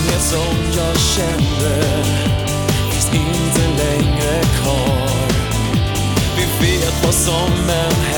Den tomhet som jag kände finns inte längre kvar. Vi vet vad som än händer,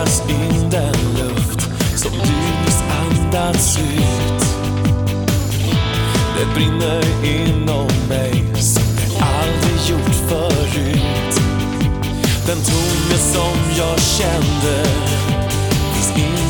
andas in den luft som du nyss andats ut. Det brinner inom mig som det aldrig gjort förut. Den tomhet som jag kände finns inte